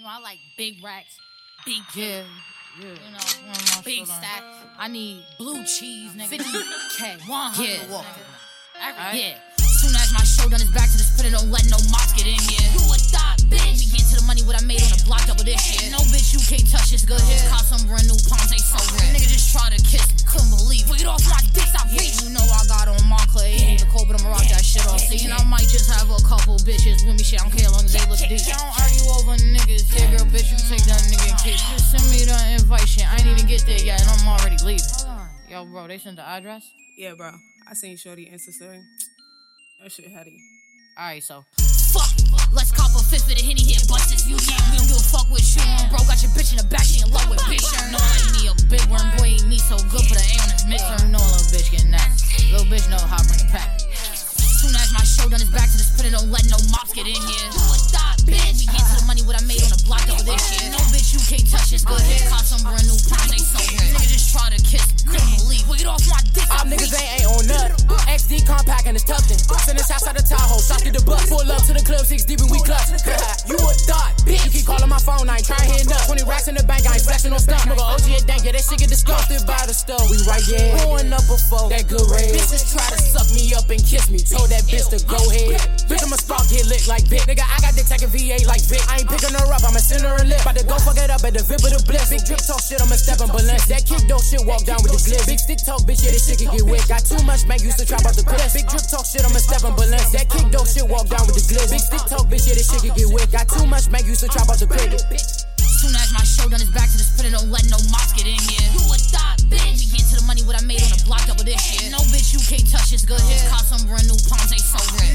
You know, I like big racks, big Yeah, yeah. You know, big stack. I need blue cheese, nigga. 50K, 100 Yeah. Every- Alright. Yeah. Soon as my show done is back to the spitter, don't let no mops get in here. You a thought, bitch. Bitches with me, shit, I don't care as long as they look deep. I don't argue over niggas, yeah, girl, bitch, you take that nigga in case. Just send me the invite shit, I ain't even get there yet, and I'm already leaving. Yo, bro, they sent the address? Yeah, bro. I seen Shorty Insta story. That shit heady. Alright, so fuck. Let's cop a fifth of the henny here, bust this you yeah. We don't give a fuck with you bro. Got your bitch in the back, she in love with bitch. You know like me a big worm, boy ain't me so good, but I ain't on his midterm. You know a little bitch getting that. Little bitch know how to bring a pack. Soon as my show done is back to the spitter, don't let no mops get in here. You a thought, bitch. We get to the money what I made on the block over this shit. No bitch, you can't touch this good. Just cop some brand new palms, they so. Nigga just try to kiss couldn't believe. Get off my dick, All niggas ain't, ain't on nothing. Uh. XD compact and it's tucked in. Uh. Send this house out of Tahoe, to the bus. Pull up to the club, six deep and we clutch. you a thought, bitch. You keep calling my phone, I ain't trying to hit up. 20 racks in the bank, I ain't flexing no stuff. Nigga, OG and dank, yeah, that shit get disgusted by the stuff. We right there, pouring up before that good raid. Bitches try to suck bitch to go head. Bitch, I'ma spark, get lit like Vic. Nigga, I got dick taking VA like Vic. I ain't picking her up, I'ma send her a lip. About to go fuck it up at the VIP of the bliss. Big drip talk shit, I'ma step on balance. That kick dope shit, walk down with the glitz. Big stick talk, bitch, yeah, this shit can get wet. Got too much man, used to trap out the clip. Big drip talk shit, I'ma step on balance. That kick dope shit, walk down with the glitz. Big stick talk, bitch, yeah, this shit can get wet. Got too much man, used to trap out the clip. Soon as my show done is back to the spitter, don't let no mops get in here. Run new palms, they so red.